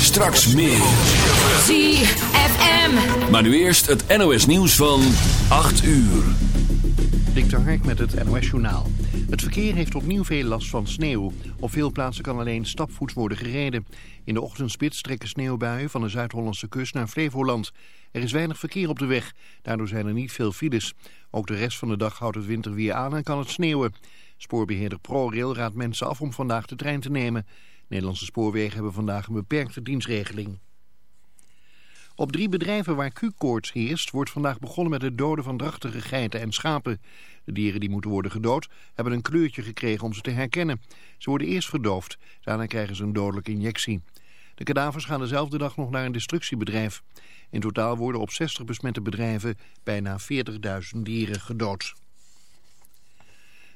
Straks meer. ZFM. Maar nu eerst het NOS nieuws van 8 uur. Dikter Hark met het NOS Journaal. Het verkeer heeft opnieuw veel last van sneeuw. Op veel plaatsen kan alleen stapvoets worden gereden. In de ochtendspits trekken sneeuwbuien van de Zuid-Hollandse kust naar Flevoland. Er is weinig verkeer op de weg. Daardoor zijn er niet veel files. Ook de rest van de dag houdt het winterweer aan en kan het sneeuwen. Spoorbeheerder ProRail raadt mensen af om vandaag de trein te nemen. Nederlandse spoorwegen hebben vandaag een beperkte dienstregeling. Op drie bedrijven waar Q-koorts heerst wordt vandaag begonnen met het doden van drachtige geiten en schapen. De dieren die moeten worden gedood hebben een kleurtje gekregen om ze te herkennen. Ze worden eerst verdoofd, daarna krijgen ze een dodelijke injectie. De kadavers gaan dezelfde dag nog naar een destructiebedrijf. In totaal worden op 60 besmette bedrijven bijna 40.000 dieren gedood.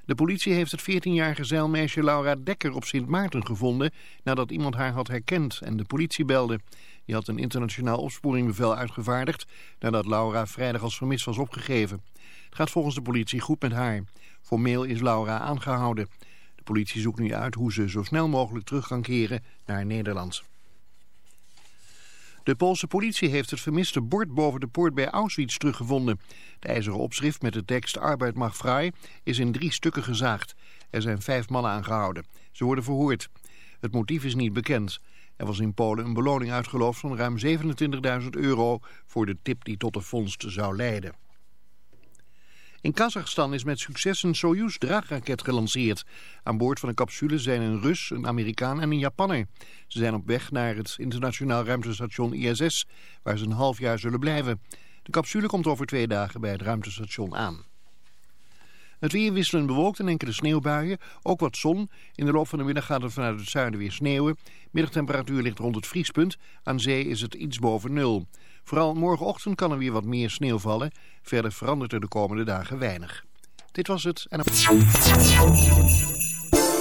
De politie heeft het 14-jarige zeilmeisje Laura Dekker op Sint Maarten gevonden... nadat iemand haar had herkend en de politie belde. Die had een internationaal opsporingbevel uitgevaardigd... nadat Laura vrijdag als vermist was opgegeven. Het gaat volgens de politie goed met haar. Formeel is Laura aangehouden. De politie zoekt nu uit hoe ze zo snel mogelijk terug kan keren naar Nederland. De Poolse politie heeft het vermiste bord boven de poort bij Auschwitz teruggevonden. De ijzeren opschrift met de tekst Arbeid mag vrij is in drie stukken gezaagd. Er zijn vijf mannen aangehouden. Ze worden verhoord. Het motief is niet bekend. Er was in Polen een beloning uitgeloofd van ruim 27.000 euro voor de tip die tot de vondst zou leiden. In Kazachstan is met succes een Soyuz-draagraket gelanceerd. Aan boord van de capsule zijn een Rus, een Amerikaan en een Japanner. Ze zijn op weg naar het internationaal ruimtestation ISS, waar ze een half jaar zullen blijven. De capsule komt over twee dagen bij het ruimtestation aan. Het weer wisselend bewolkt en enkele sneeuwbuien. Ook wat zon. In de loop van de middag gaat het vanuit het zuiden weer sneeuwen. Middagtemperatuur ligt rond het vriespunt. Aan zee is het iets boven nul. Vooral morgenochtend kan er weer wat meer sneeuw vallen. Verder verandert er de komende dagen weinig. Dit was het. En...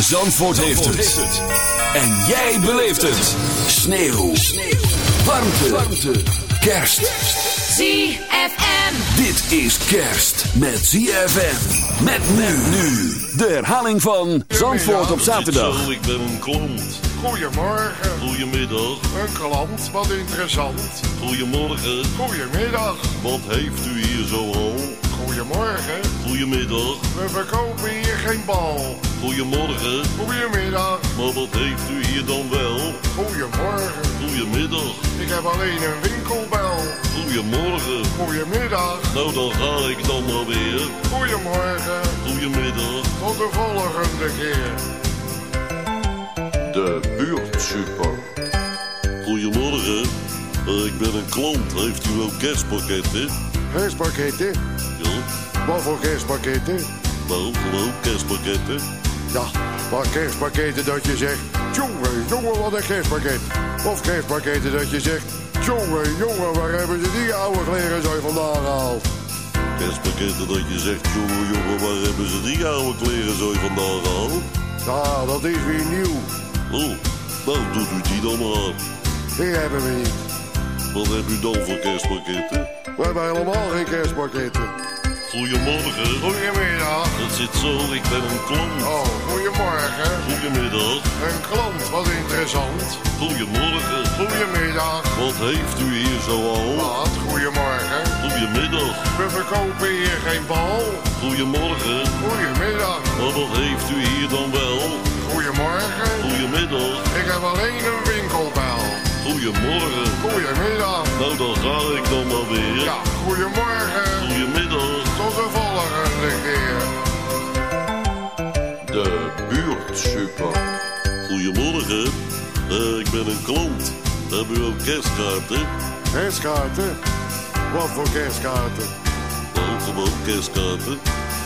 Zandvoort heeft het. En jij beleeft het. Sneeuw. Warmte. Warmte. Kerst. ZFM. Dit is kerst met ZFM. Met nu nu. De herhaling van Zandvoort op zaterdag. Zo, ik ben een klant. Goedemorgen. Goedemiddag. Een klant, wat interessant. Goedemorgen. Goedemiddag. Wat heeft u hier zo al? Goedemorgen. Goedemiddag. We verkopen hier geen bal. Goedemorgen. Goedemiddag. Maar wat heeft u hier dan wel? Goedemorgen. Goedemiddag. Ik heb alleen een winkelbel. Goedemorgen. Goedemiddag. Nou, dan ga ik dan maar weer. Goedemorgen. Goedemiddag. Tot de volgende keer. De buurtsuper. Goedemorgen. Eh, ik ben een klant. Heeft u ook kerstpakketten? Kerstpakketten? Ja. Wat voor kerstpakketten? Nou, gewoon kerstpakketten. Ja, maar kerstpakketten dat je zegt... Jongen, jongen, wat een kerstpakket. Of kerstpakketten dat je zegt... Jongen, jongen, waar hebben ze die oude kleren zo vandaan gehaald? Kerstpakketten dat je zegt, jongen, jongen, waar hebben ze die oude kleren zo vandaan gehaald? Ja, dat is weer nieuw. Oh, Nou, doet u die dan maar. Die hebben we niet. Wat heb u dan voor kerstpakketten? We hebben helemaal geen kerstpakketten. Goedemorgen. Goedemiddag. Het zit zo, ik ben een klant. Oh, goedemorgen. Goedemiddag. Een klant, wat interessant. Goedemorgen. Goedemiddag. Wat heeft u hier zoal? Wat? Goedemorgen. Goedemiddag. We verkopen hier geen bal. Goedemorgen. Goedemiddag. Maar wat heeft u hier dan wel? Goedemorgen. Goedemiddag. Ik heb alleen een winkelbel. Goedemorgen. Goedemiddag. Nou, dan ga ik dan maar weer. Ja, goedemorgen. Goedemiddag. De buurtsuper. Goedemorgen. Eh, ik ben een klant. Hebben u ook kerstkaarten? Kerstkaarten? Wat voor kerstkaarten? Nou, gewoon kerstkaarten.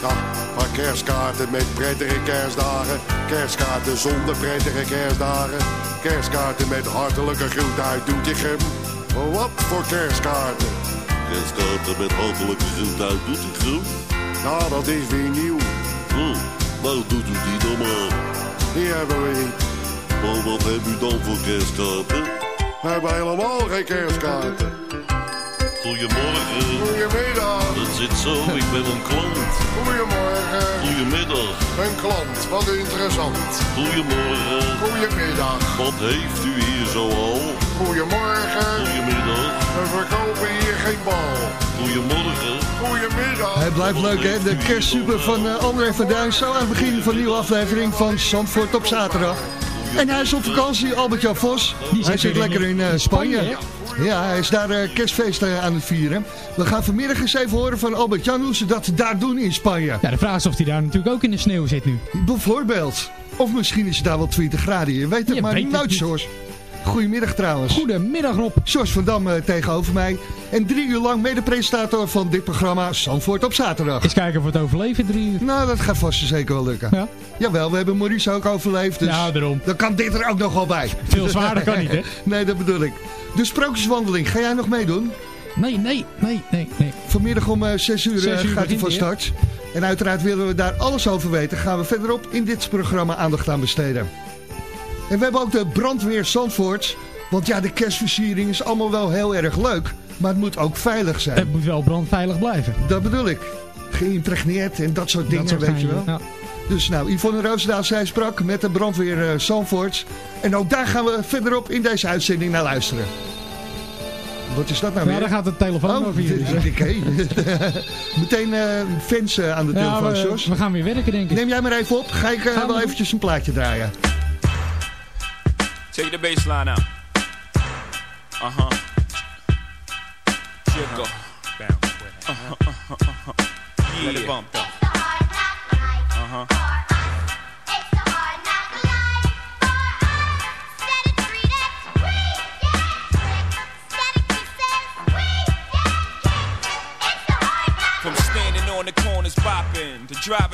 Ja, maar kerstkaarten met prettige kerstdagen. Kerstkaarten zonder prettige kerstdagen. Kerstkaarten met hartelijke groet uit Doetinchem. Wat voor kerstkaarten? Kerstkaarten met hartelijke groet uit Doetinchem. Nou, dat is weer nieuw. Nou, doet u die dan maar. Die hebben we niet. Maar wat hebt u dan voor kerstkaarten? We hebben helemaal geen kerstkaarten. Goedemorgen. Goedemiddag. Het zit zo, ik ben een klant. Goedemorgen. Goedemiddag. Een klant, wat interessant. Goedemorgen. Goedemiddag. Wat heeft u hier zoal? Goedemorgen. Goedemiddag. We verkopen hier geen bal. Goedemorgen. Goedemiddag. Hij blijft leuk, hè? De kerstsuper van eh, André van Duin. Zo aan het begin van een nieuwe aflevering van Zandvoort op zaterdag. En hij is op vakantie, Albert-Jan Vos. Hij zit lekker in eh, Spanje. Ja, hij is daar eh, kerstfeesten aan het vieren. We gaan vanmiddag eens even horen van Albert-Jan hoe ze dat daar doen in Spanje. Ja, de vraag is of hij daar natuurlijk ook in de sneeuw zit nu. Bijvoorbeeld. Of misschien is het daar wel 20 graden. Je weet het Je maar weet het nooit, niet. George. Goedemiddag trouwens. Goedemiddag Rob. George van Dam eh, tegenover mij. En drie uur lang mede-presentator van dit programma Zandvoort op zaterdag. Eens kijken of we het overleven drie uur. Nou, dat gaat vast zeker wel lukken. Ja. Jawel, we hebben Maurice ook overleefd. Dus Ja, daarom. dan kan dit er ook nog wel bij. Veel zwaarder kan niet, hè? nee, dat bedoel ik. De sprookjeswandeling, ga jij nog meedoen? Nee, nee, nee, nee, nee. Vanmiddag om 6 uur, Zes eh, uur gaat hij van start. En uiteraard willen we daar alles over weten. Gaan we verderop in dit programma aandacht aan besteden. En we hebben ook de brandweer Zandvoort. Want ja, de kerstversiering is allemaal wel heel erg leuk. Maar het moet ook veilig zijn. Het moet wel brandveilig blijven. Dat bedoel ik. Geïmpregneerd en dat soort dingen, Dat soort weet je wel. ja. Dus nou, Yvonne Roosendaal, zij sprak met de brandweer eh Zandvoort. En ook daar gaan we verderop in deze uitzending naar luisteren. Wat is dat nou Ja, weer? daar gaat de telefoon Oh, over hier. dus, oké. Meteen eh, fans eh, aan de Ja, telefoon, we, Jos. we gaan weer werken, denk ik. Neem jij maar even op. Ga ik we wel eventjes een plaatje draaien. Take the bass line out. Uh huh. Jiggle. Bounce with. Uh-huh, uh-huh, uh-huh. Yeah. Let it bump though. Uh huh. From standing on the corners bopping to driving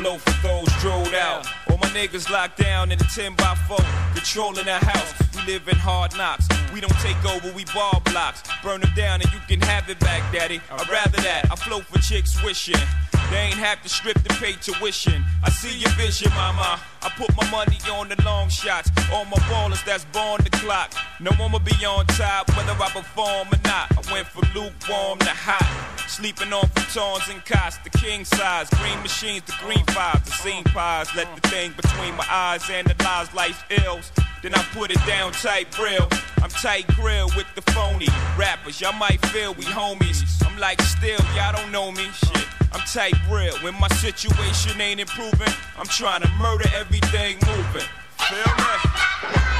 I flow for those drilled out. All my niggas locked down in a 10 by 4, controlling the house. We live in hard knocks. We don't take over, we ball blocks. Burn them down and you can have it back, daddy. I'd rather that. I flow for chicks wishing. They ain't have to strip to pay tuition. I see your vision, mama. I put my money on the long shots. All my ballers that's born the clock. No one will be on top, whether I perform or not. I went from lukewarm to hot. Sleeping on futons and cots, the king size. Green machines, the green fives, the scene pies. Let the thing between my eyes analyze life's ills. then I put it down tight real. I'm tight grill with the phony rappers. Y'all might feel we homies. I'm like still, y'all don't know me. Shit. I'm tight real. When my situation ain't improving, I'm trying to murder everything moving. Feel me?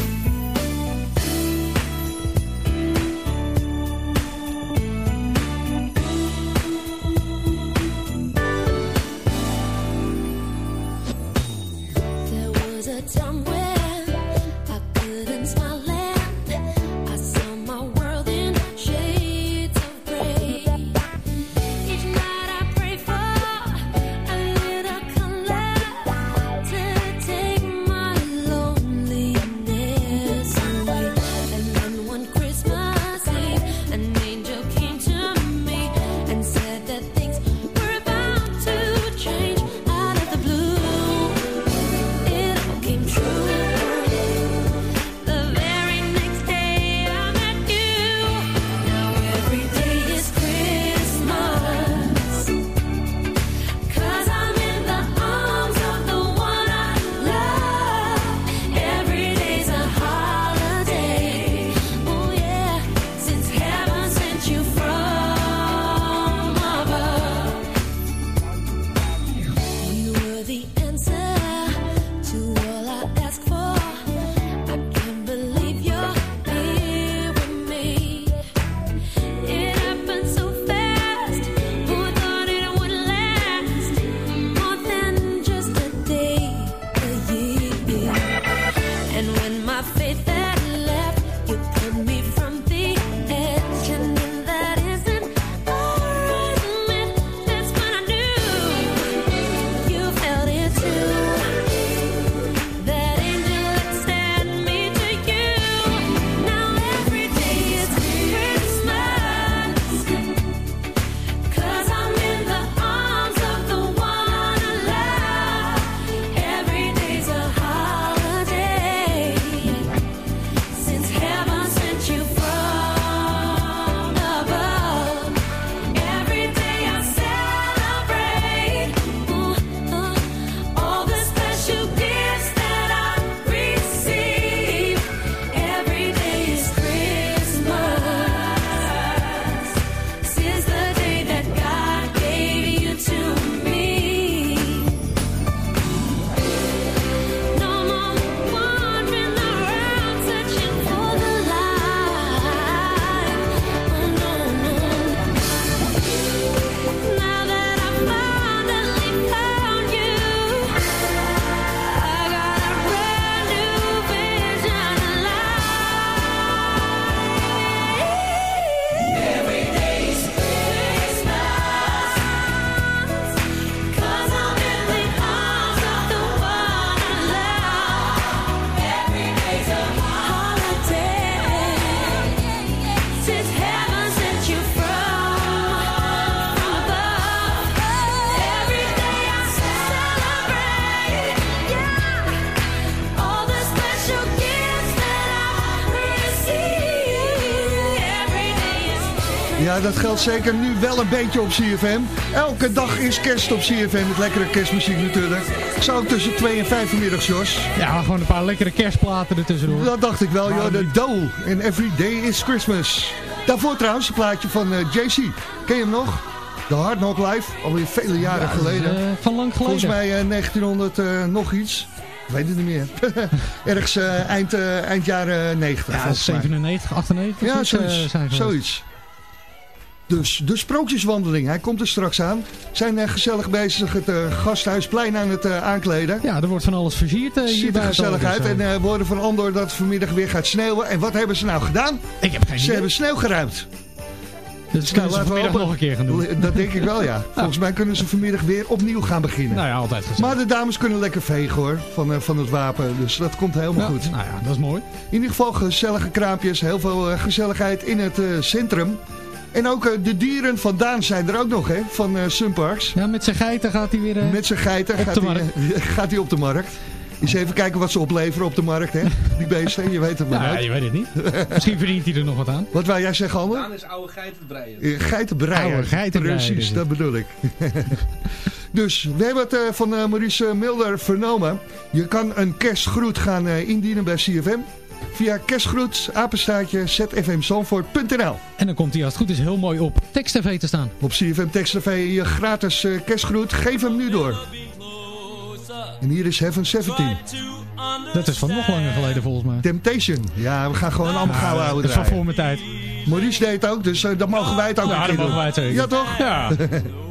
Ja, dat geldt zeker nu wel een beetje op CFM. Elke dag is kerst op CFM, met lekkere kerstmuziek natuurlijk. Zo tussen 2 en 5 vanmiddag, Jos. Ja, gewoon een paar lekkere kerstplaten ertussendoor. Dat dacht ik wel, joh. De niet? Doe en Every Day is Christmas. Daarvoor trouwens een plaatje van eh, JC. Ken je hem nog? De Hard Knock Live, alweer vele jaren Ja, geleden. eh, van lang geleden. Volgens mij eh, 1900 eh, nog iets. Ik weet het niet meer. Ergens eind, eind jaren 90. Ja, volgens mij. 97, 98. Ja, zoiets, zoiets. Dus de sprookjeswandeling, hij komt er straks aan. Zijn eh, gezellig bezig het eh, gasthuisplein aan het eh, aankleden. Ja, er wordt van alles versierd hier Ziet er gezellig uit. En horen van Andor dat het vanmiddag weer gaat sneeuwen. En wat hebben ze nou gedaan? ik heb geen Ze idee. hebben sneeuw geruimd. Dus Nou, kunnen ze vanmiddag nog een keer gaan doen. Dat denk ik wel, ja. Volgens mij kunnen ze vanmiddag weer opnieuw gaan beginnen. Nou ja, altijd gezegd. Maar de dames kunnen lekker vegen hoor, van, van het wapen. Dus dat komt helemaal Ja, goed. Nou ja, dat is mooi. In ieder geval gezellige kraampjes, heel veel gezelligheid in het centrum. En ook eh, de dieren van Daan zijn er ook nog, hè, van eh Sunparks. Ja, met zijn geiten gaat hij weer... eh, Met zijn geiten op gaat, de hij, markt. gaat hij op de markt. Eens even kijken wat ze opleveren op de markt, hè. Die beesten, je weet het maar ja, je weet het niet. Misschien verdient hij er nog wat aan. Wat wou jij zeggen, Ander? Daan is oude geitenbreier. Eh, Geitenbreier. Oude geitenbreier Precies, dat bedoel ik. dus, we hebben het eh, van eh, Maurice Mulder vernomen. Je kan een kerstgroet gaan eh, indienen bij CFM. Via kerstgroet, apenstaartje, zfmzandvoort.nl. En dan komt hij als het goed is heel mooi op Text TV te staan. Op CFM Text TV je gratis eh, kerstgroet. Geef hem nu door. En hier is Heaven 17. Dat is van nog langer geleden volgens mij. Temptation. Ja, we gaan gewoon allemaal gauw dat houden is van voor mijn tijd. Maurice deed het ook, dus eh, dan mogen wij het ook Ja, een dat keer mogen doen. wij het zeker. Ja, toch? Ja.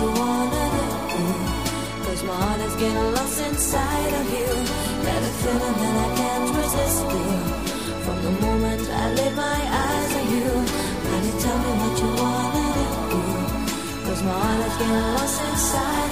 You wanna. Cause my heart is getting lost inside of you. Got a feeling that I can't resist you. From the moment I lay my eyes on you, honey, tell me what you wanna my heart is getting lost inside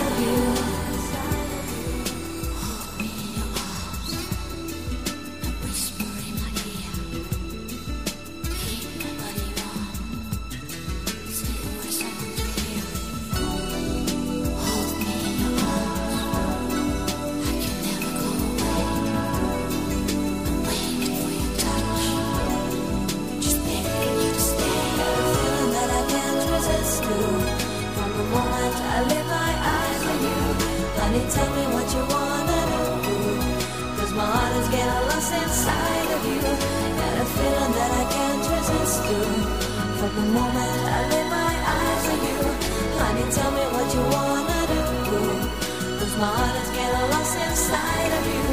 tell me what you wanna do. Cause my heart is getting lost inside of you. Got a feeling that I can't resist you. From the moment I lay my eyes on you, honey, tell me what you wanna do. Cause my heart is getting lost inside of you.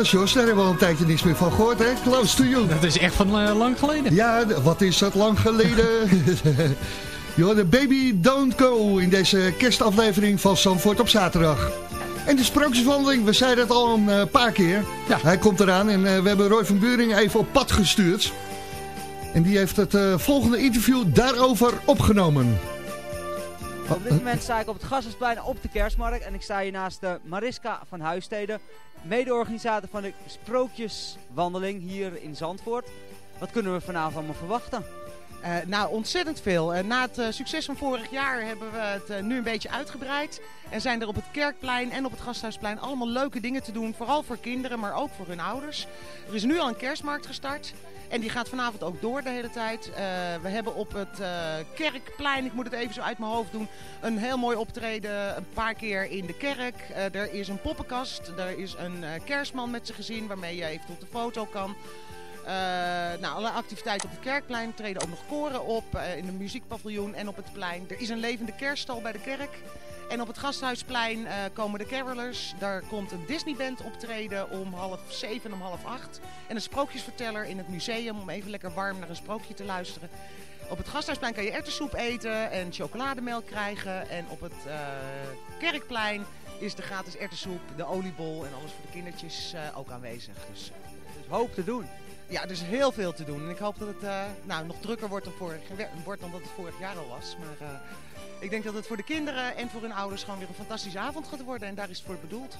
Ja, Jos, daar hebben we al een tijdje niks meer van gehoord, hè? Close to you. Dat is echt van eh, lang geleden. Ja, wat is dat lang geleden? Joh, de Baby Don't Go in deze kerstaflevering van Zandvoort op zaterdag. En de sprookjeswandeling, we zeiden het al een eh, paar keer. Hij komt eraan en eh, we hebben Roy van Buring even op pad gestuurd. En die heeft het volgende interview daarover opgenomen. Op dit moment sta ik op het Gassersplein op de kerstmarkt en ik sta hier naast de Mariska van Huisteden, mede-organisator van de Sprookjeswandeling hier in Zandvoort. Wat kunnen we vanavond allemaal verwachten? Eh, nou, ontzettend veel. Eh, na het eh, succes van vorig jaar hebben we het nu een beetje uitgebreid. En zijn er op het Kerkplein en op het Gasthuisplein allemaal leuke dingen te doen. Vooral voor kinderen, maar ook voor hun ouders. Er is nu al een kerstmarkt gestart. En die gaat vanavond ook door de hele tijd. We hebben op het Kerkplein, ik moet het even zo uit mijn hoofd doen, een heel mooi optreden. Een paar keer in de kerk. Er is een poppenkast. Er is een kerstman met zijn gezin waarmee je even tot de foto kan. Eh, nou, alle activiteiten op het Kerkplein Er treden ook nog koren op eh, in de muziekpaviljoen en op het plein. Er is een levende kerststal bij de kerk. En op het Gasthuisplein eh, komen de carolers. Daar komt een Disneyband optreden om half zeven, om half acht. En een sprookjesverteller in het museum om even lekker warm naar een sprookje te luisteren. Op het Gasthuisplein kan je erwtensoep eten en chocolademelk krijgen. En op het Kerkplein is de gratis erwtensoep, de oliebol en alles voor de kindertjes ook aanwezig. Dus, Dus hoop te doen. Ja, er is heel veel te doen. En ik hoop dat het eh, nou, nog drukker wordt dan, vorig, wordt dan dat het vorig jaar al was. Maar eh, ik denk dat het voor de kinderen en voor hun ouders gewoon weer een fantastische avond gaat worden. En daar is het voor bedoeld.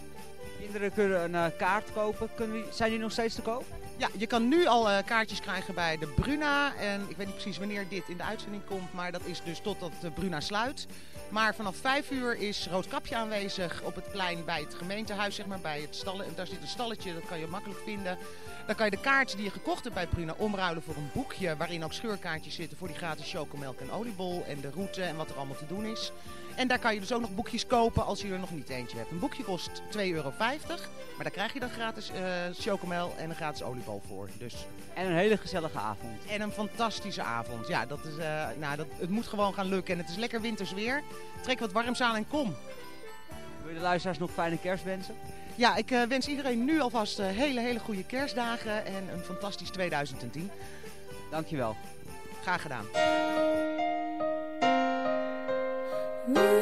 Kinderen kunnen een eh, kaart kopen. Kunnen zijn die nog steeds te koop? Ja, je kan nu al kaartjes krijgen bij de Bruna. En ik weet niet precies wanneer dit in de uitzending komt, maar dat is dus totdat de Bruna sluit. Maar vanaf 5 uur is Roodkapje aanwezig op het plein bij het gemeentehuis, zeg maar, bij het stallen. Daar zit een stalletje, dat kan je makkelijk vinden. Dan kan je de kaarten die je gekocht hebt bij Bruna omruilen voor een boekje waarin ook scheurkaartjes zitten voor die gratis chocomelk en oliebol en de route en wat er allemaal te doen is. En daar kan je dus ook nog boekjes kopen als je er nog niet eentje hebt. Een boekje kost 2,50 euro, maar daar krijg je dan gratis eh chocomel en een gratis oliebol voor. Dus. En een hele gezellige avond. En een fantastische avond. Ja, dat is, eh, nou, dat, het moet gewoon gaan lukken. En het is lekker winters weer. Trek wat warms aan en kom. Wil je de luisteraars nog fijne kerst wensen? Ja, ik eh, wens iedereen nu alvast eh, hele, hele goede kerstdagen en een fantastisch 2010. Dankjewel. Graag gedaan. How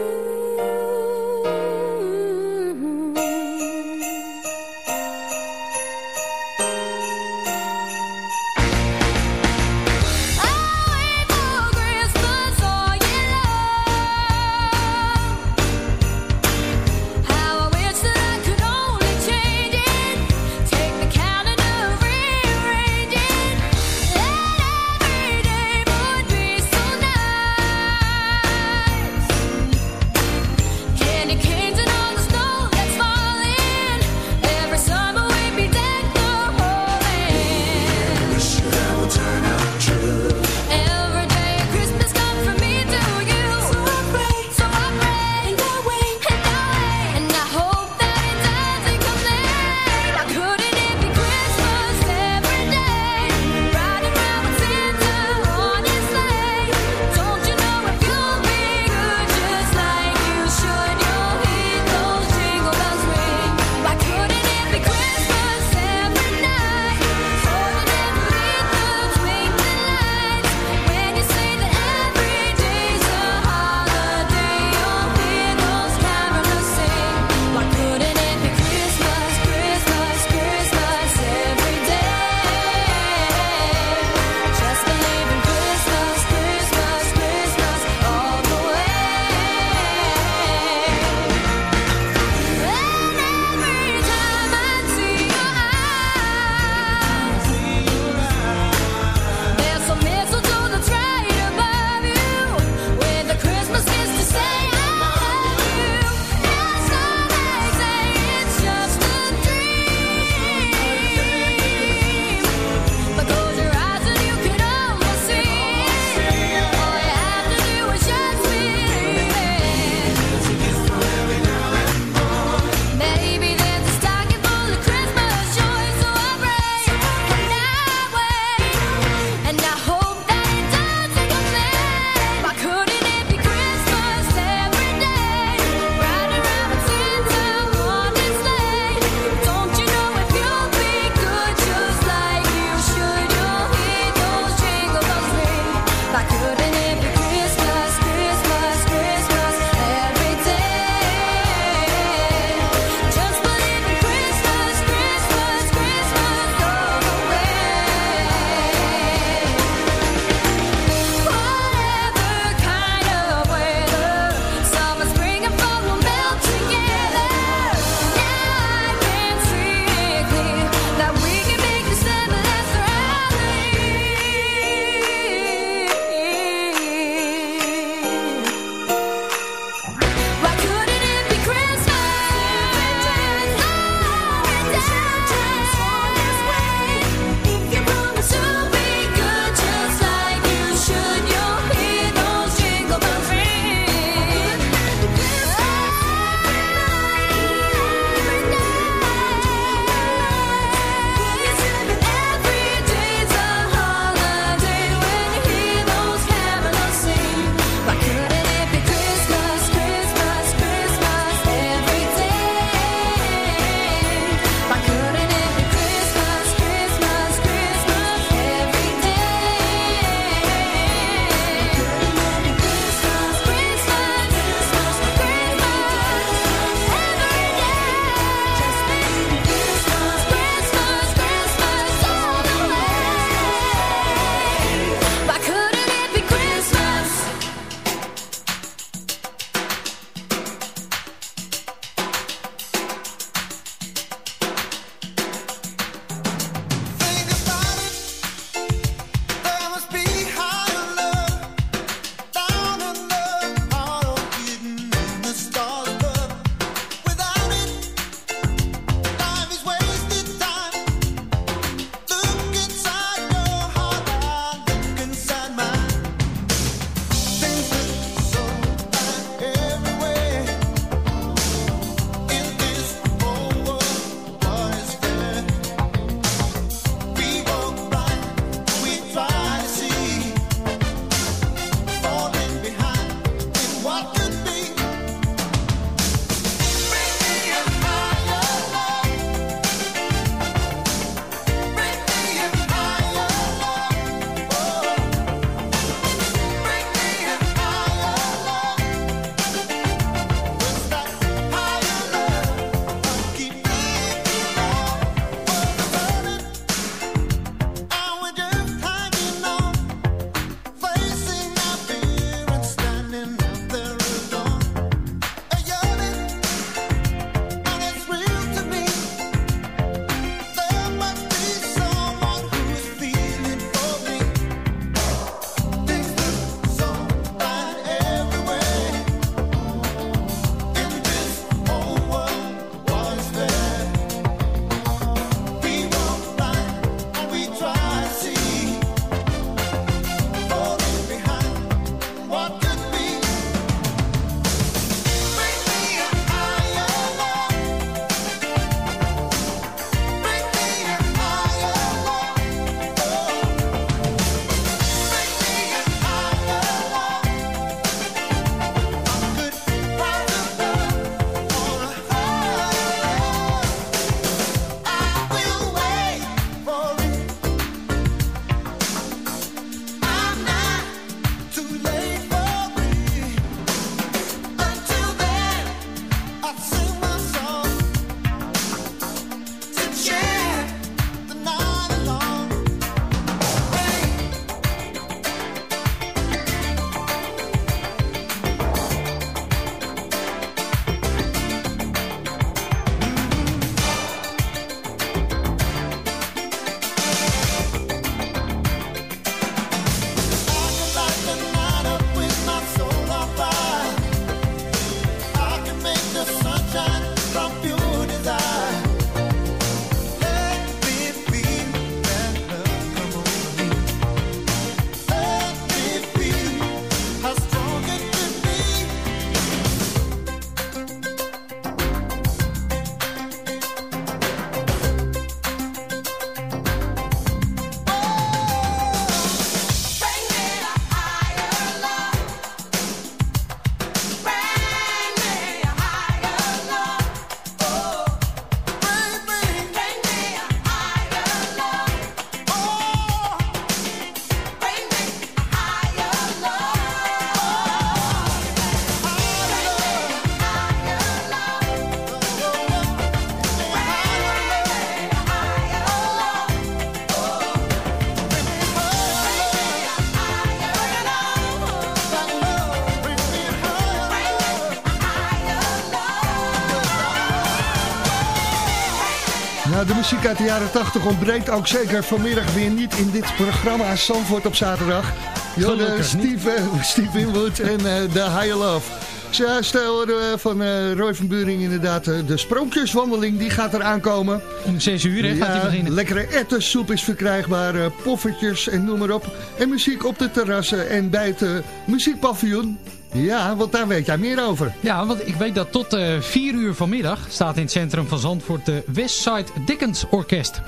Nou, de muziek uit de jaren 80 ontbreekt ook zeker vanmiddag weer niet in dit programma Zandvoort op zaterdag. Niet. Steve, eh, Steve Winwood en eh The Higher Love. Zo, stel eh, van eh, Roy van Buring inderdaad, eh, de sprookjeswandeling die gaat eraan komen. Om 6 uur hè, gaat hij beginnen. Lekkere ettensoep is verkrijgbaar, eh, poffertjes en noem maar op. En muziek op de terrassen en bij het eh, muziekpaviljoen. Ja, want daar weet jij meer over. Ja, want ik weet dat tot eh 4 uur vanmiddag staat in het centrum van Zandvoort de Westside Dickens Orkest.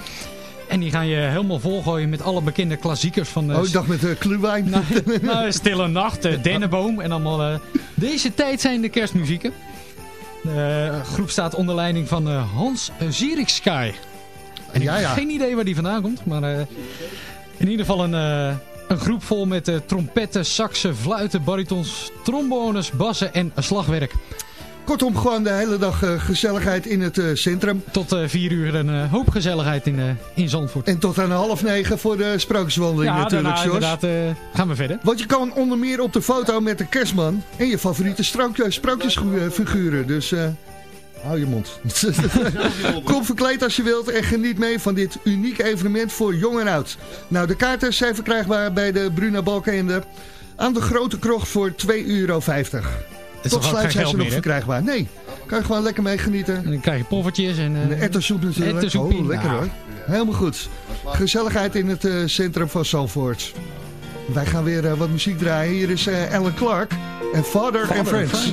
En die gaan je helemaal volgooien met alle bekende klassiekers van de... Oh, ik dacht met uh, kluwijn. Nou, nou, Stille Nacht, eh, Dennenboom en allemaal... eh, deze tijd zijn de kerstmuzieken. De eh, groep staat onder leiding van eh, Hans Zierikskaai. En ik Ja, heb ja. geen idee waar die vandaan komt, maar eh, in ieder geval een, eh, een groep vol met eh, trompetten, saxen, fluiten, baritons, trombones, bassen en slagwerk. Kortom, gewoon de hele dag eh, gezelligheid in het eh, centrum. Tot eh, vier uur een hoop gezelligheid in, in Zandvoort. En tot aan half negen voor de sprookjeswandeling ja, natuurlijk, daarna Jos. inderdaad gaan we verder. Want je kan onder meer op de foto met de kerstman en je favoriete sprookje- sprookjesfiguren. Dus hou je mond. Kom verkleed als je wilt en geniet mee van dit uniek evenement voor jong en oud. Nou, de kaarten zijn verkrijgbaar bij de Bruna Balkenende aan de Grote Krocht voor 2,50 euro. is Tot sluit zijn ze nog verkrijgbaar. Nee, kan je gewoon lekker mee genieten. En dan krijg je poffertjes en... eh, En natuurlijk. Oh, lekker hoor. Helemaal goed. Gezelligheid in het eh, centrum van Zandvoort. Wij gaan weer eh, wat muziek draaien. Hier is eh, Alan Clark en Father, and Friends.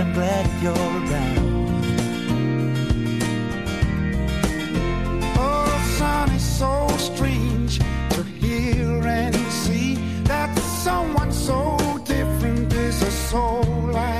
I'm glad you're around. Oh, so strange to hear and see that someone so different is a soul like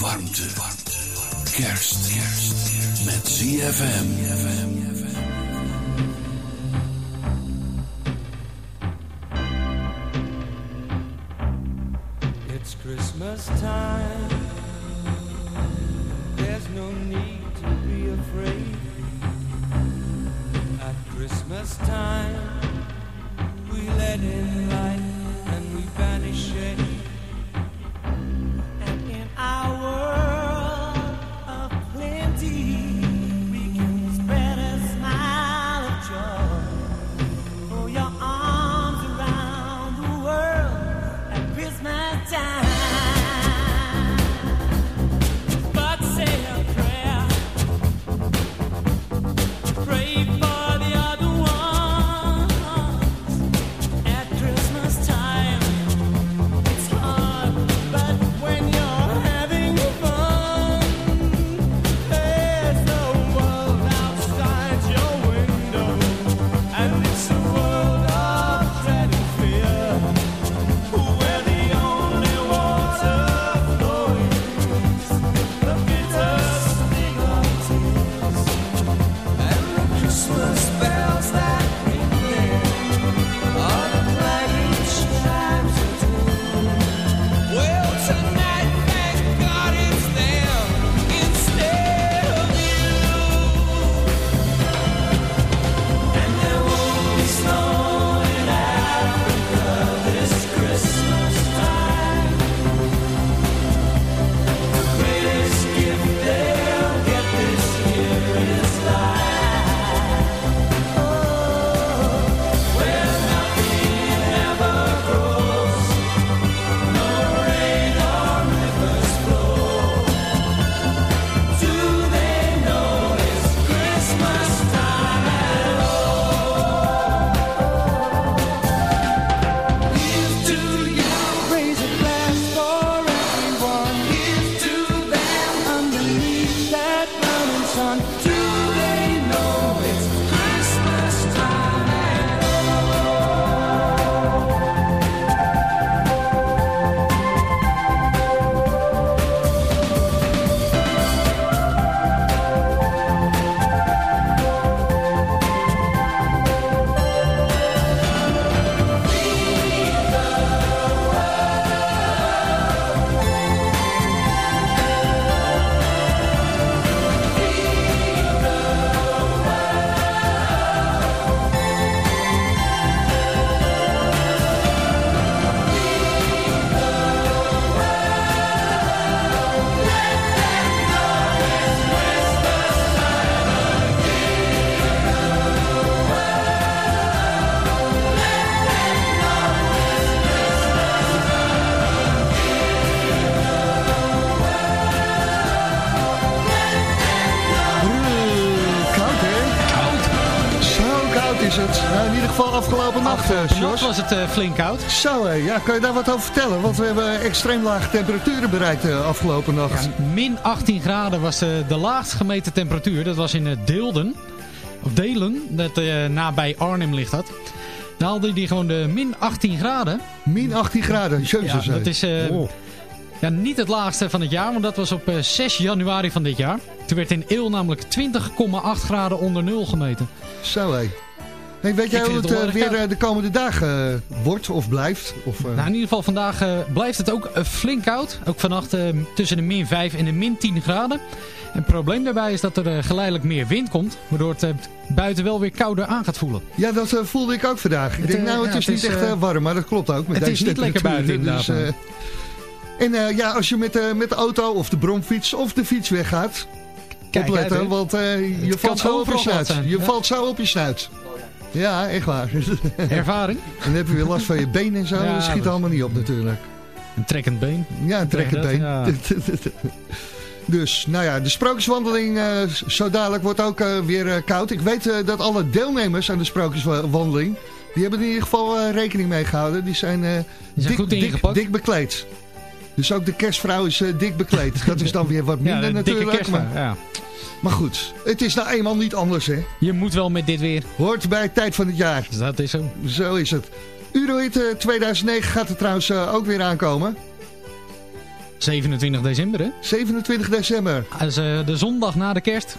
warmte. Kerst. Met ZFM. It's Christmas time. There's no need to be afraid. At Christmas time, we let in light eh, Jos. nacht was het eh, flink koud. Zo, hé. Ja, kan je daar wat over vertellen? Want we hebben extreem lage temperaturen bereikt de afgelopen nacht. Ja, min 18 graden was eh, de laagst gemeten temperatuur. Dat was in eh, Deelden. Of Delen, dat eh, nabij Arnhem ligt dat. Daar haalde die gewoon de min 18 graden. Min 18 graden, jezus. Ja, dat is eh, Oh. ja, niet het laagste van het jaar, want dat was op eh, 6 januari van dit jaar. Toen werd in Eel namelijk 20,8 graden onder nul gemeten. Zo, hé. Hey, weet jij hoe het het eh, weer koud. eh, de komende dagen eh, wordt of blijft? Of, Nou, in ieder geval vandaag blijft het ook flink koud. Ook vannacht tussen de min 5 en de min 10 graden. En het probleem daarbij is dat er geleidelijk meer wind komt. Waardoor het buiten wel weer kouder aan gaat voelen. Ja, dat voelde ik ook vandaag. Ik Het, denk, nou, het ja, is het niet is, echt warm, maar dat klopt ook. Met het deze is niet lekker buiten, Dus, en ja, als je met, met de auto of de bromfiets of de fiets weggaat, Kijk opletten, uit, want je valt zo op je glad snuit. zijn, Je ja. valt zo op je snuit. Ja, echt waar. Ervaring. En dan heb je weer last van je benen en zo. Ja, dat schiet allemaal niet op natuurlijk. Een trekkend been. Ja, een trekkend been. dus, nou ja, de sprookjeswandeling eh, zo dadelijk wordt ook eh, weer eh, koud. Ik weet dat alle deelnemers aan de sprookjeswandeling... die hebben er in ieder geval rekening mee gehouden. Die zijn, dik, goed dik, dik bekleed. Dus ook de kerstvrouw is eh, dik bekleed. Dat is dan weer wat minder natuurlijk. Maar, ja. maar goed, het is nou eenmaal niet anders hè. Je moet wel met dit weer. Hoort bij tijd van het jaar. Dat is zo. Zo is het. Eurohit 2009 gaat er trouwens eh, ook weer aankomen. 27 december, hè? 27 december. Dat is eh, de zondag na de kerst.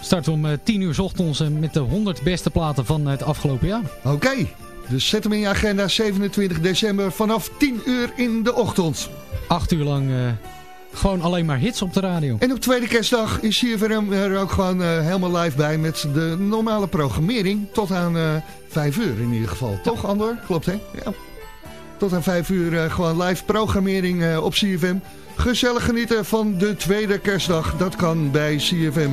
Start om 10 uur ochtends met de 100 beste platen van het afgelopen jaar. Oké, dus zet hem in je agenda 27 december vanaf 10 uur in de ochtend acht uur lang... Eh, gewoon alleen maar hits op de radio. En op tweede kerstdag is CFM er ook gewoon eh, helemaal live bij... met de normale programmering tot aan eh, uh, 5 uur in ieder geval. Toch, Andor? Klopt, hè? Ja. Tot aan 5 uur gewoon live programmering op CFM. Gezellig genieten van de tweede kerstdag. Dat kan bij CFM.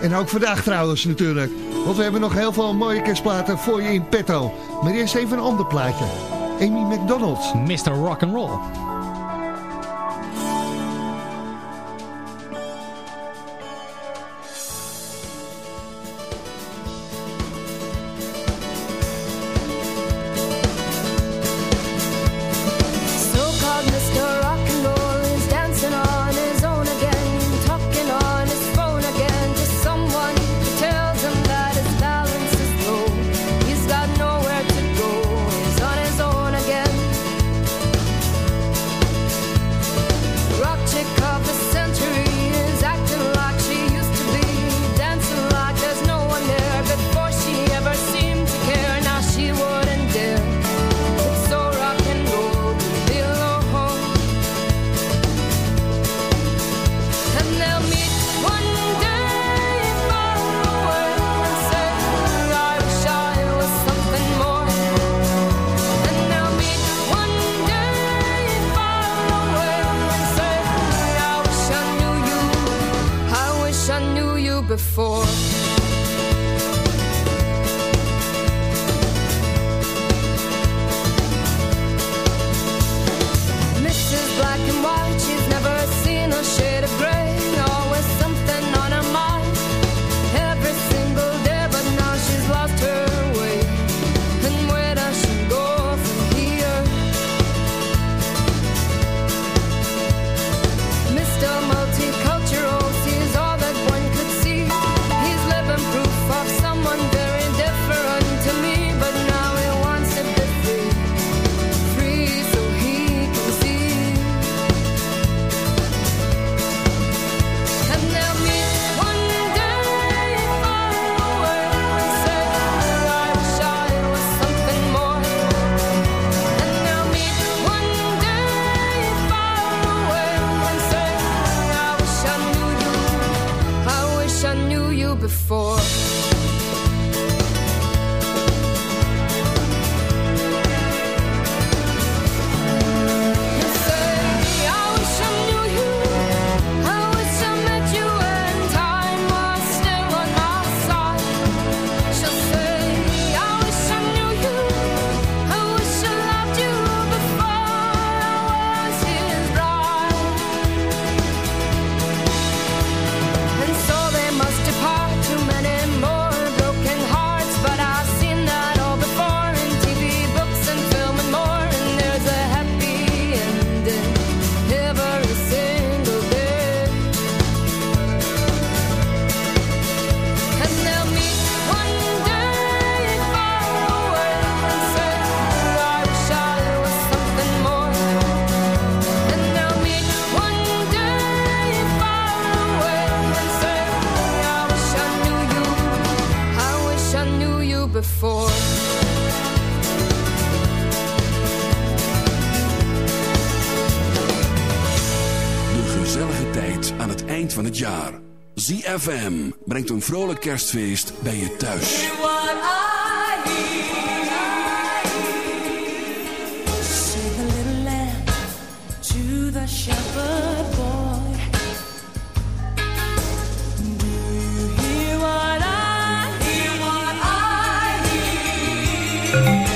En ook vandaag trouwens natuurlijk. Want we hebben nog heel veel mooie kerstplaten voor je in petto. Maar eerst even een ander plaatje. Amy McDonald. Mr. Rock'n'Roll. vrolijk kerstfeest bij je thuis. You.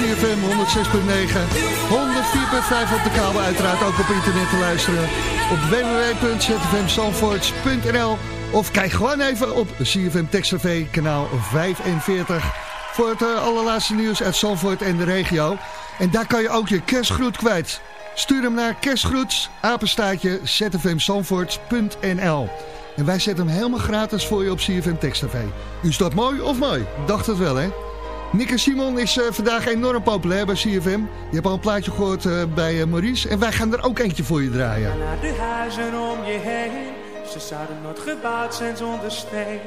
CFM 106.9. 104.5 op de kabel, uiteraard ook op internet te luisteren. Op www.zfmzandvoorts.nl Of kijk gewoon even op CFM Text TV kanaal 45. Voor het eh, allerlaatste nieuws uit Zandvoort en de regio. En daar kan je ook je kerstgroet kwijt. Stuur hem naar kerstgroets, apenstaatje, En wij zetten hem helemaal gratis voor je op CFM Text TV. Is dat mooi of mooi? Dacht het wel, hè? Nick en Simon is eh, vandaag enorm populair bij CFM. Je hebt al een plaatje gehoord eh, bij eh, Maurice. En wij gaan er ook eentje voor je draaien. Naar de huizen om je heen, ze zouden nooit gebouwd zijn zonder steen.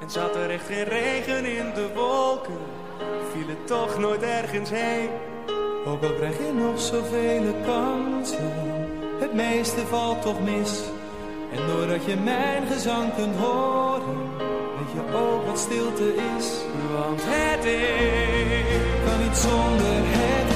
En zat er echt geen regen in de wolken, viel het toch nooit ergens heen. Ook al krijg je nog zoveel kansen, het meeste valt toch mis. En doordat je mijn gezang kunt horen, je ook wat stilte is. Want het is kan niet zonder het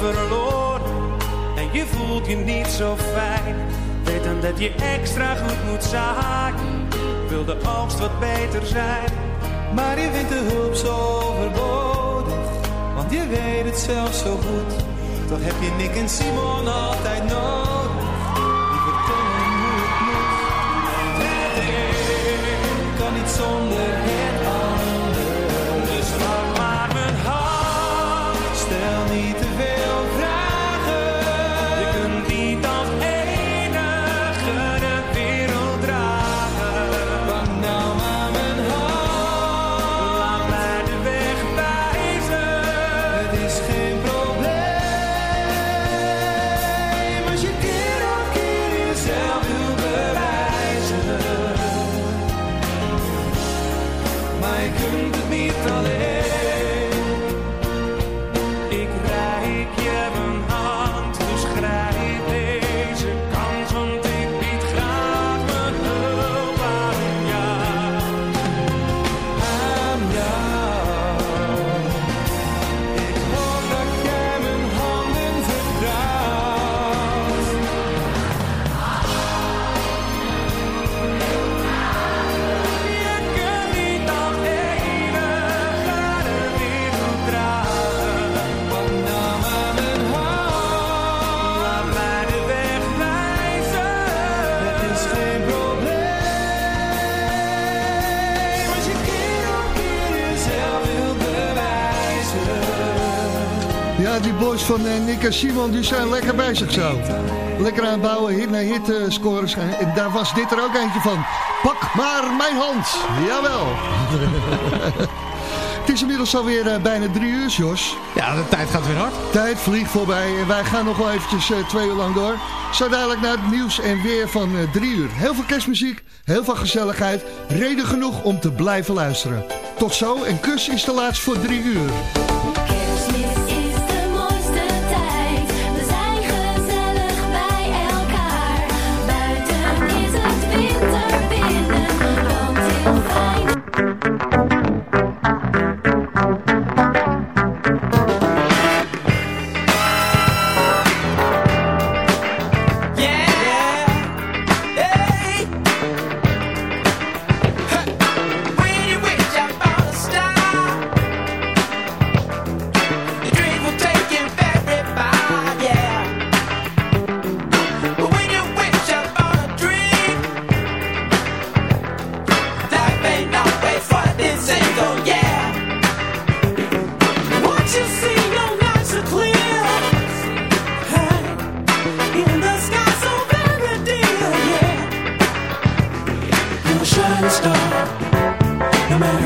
verloren. En je voelt je niet zo fijn, weet dan dat je extra goed moet zaaien. Wil de oogst wat beter zijn, Maar je vindt de hulp zo overbodig, want je weet het zelf zo goed. Toch heb je Nick en Simon altijd nodig, boys van eh, Nick en Simon die zijn lekker bezig zo. Lekker aan het bouwen, hit na hit eh, scores. En daar was dit er ook eentje van. Pak maar mijn hand. Jawel. Het is inmiddels alweer uh, bijna drie uur, Jos. Ja, de tijd gaat weer hard. Tijd vliegt voorbij en wij gaan nog wel eventjes uh, twee uur lang door. Zo dadelijk naar het nieuws en weer van uh, drie uur. Heel veel kerstmuziek, heel veel gezelligheid. Reden genoeg om te blijven luisteren. Tot zo en kus is de laatst voor drie uur. Het